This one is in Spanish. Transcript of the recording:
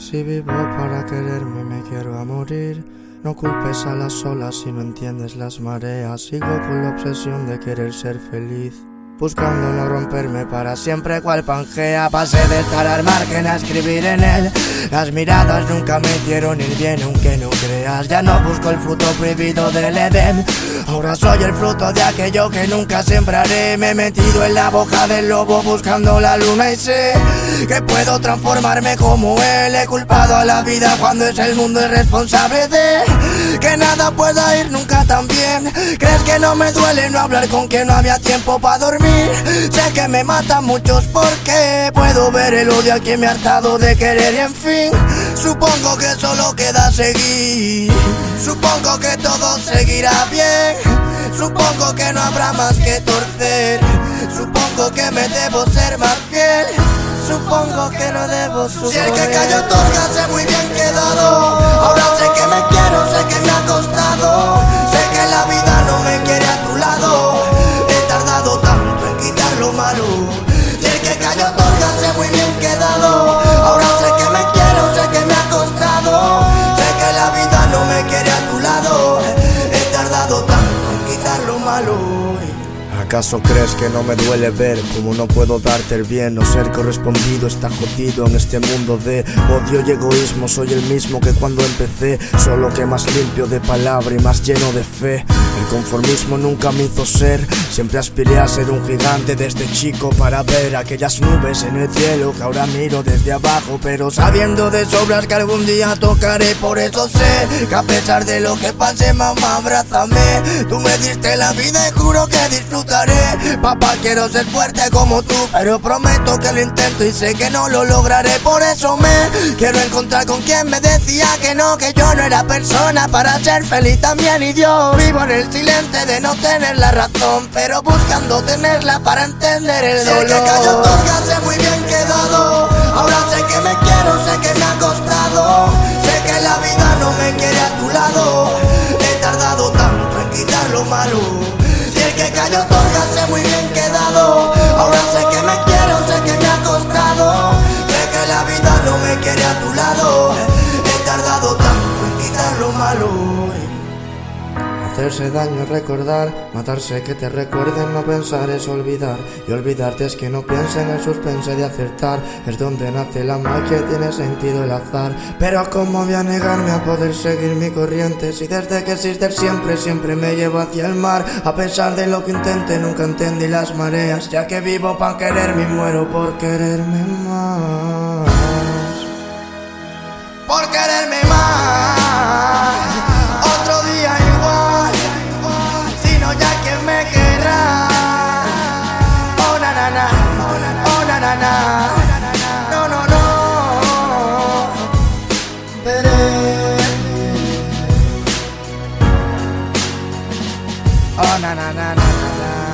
Si vivo para quererme me quiero a morir. No culpes a las olas si no entiendes las mareas. Sigo con la obsesión de querer ser feliz. Buscando no romperme para siempre cual Pangea. Pasé de estar al margen a escribir en él. Las miradas nunca me dieron el bien aunque no creas. Ya no busco el fruto prohibido del Edén. Ahora soy el fruto de aquello que nunca sembraré. Me he metido en la boca del lobo buscando la luna y sé Que puedo transformarme como él. He culpado a la vida cuando es el mundo el responsable de Que nada pueda ir nunca tan bien. ¿Crees que no me duele no hablar con quien no había tiempo para dormir? Sé que me matan muchos porque puedo ver el odio a quien me ha hartado de querer y en fin. Supongo que solo queda seguir. Supongo que todo seguirá bien. Supongo que no habrá más que torcer. Supongo que me debo ser más fiel. Supongo que no debo sufrir Si el que cayó otorga sé muy bien quedado. Ahora ¿Acaso crees que no me duele ver como no puedo darte el bien o ser correspondido está jodido en este mundo de odio y egoísmo? Soy el mismo que cuando empecé, solo que más limpio de palabra y más lleno de fe. El conformismo nunca me hizo ser, siempre aspiré a ser un gigante desde chico para ver aquellas nubes en el cielo que ahora miro desde abajo, pero sabiendo de sobras que algún día tocaré, por eso sé que a pesar de lo que pase, mamá, abrázame. Tú me diste la vida y juro que disfrutaré. Papá, quiero ser fuerte como tú, pero prometo que lo intento y sé que no lo lograré. Por eso me quiero encontrar con quien me decía que no, que yo no era persona para ser feliz también. Y yo vivo en el silencio de no tener la razón, pero buscando tenerla para entender el dolor. Sé que cayó toca, sé muy bien quedado. Ahora sé que me quiero, sé que me ha costado. Sé que la vida no me quiere a tu lado. He tardado tanto en quitar lo malo. Que cayó otorga, sé muy bien quedado. Ahora sé que me quiero, sé que me ha costado. Sé que la vida no me quiere a tu lado. He tardado tanto en quitar lo malo. Hacerse daño es recordar, matarse que te recuerden, no pensar es olvidar. Y olvidarte es que no piense en el suspense de acertar. Es donde nace la magia, tiene sentido el azar. Pero cómo voy a negarme a poder seguir mi corriente si desde que existe siempre, siempre me llevo hacia el mar. A pesar de lo que intente, nunca entendí las mareas. Ya que vivo para quererme y muero por quererme más. na na na na na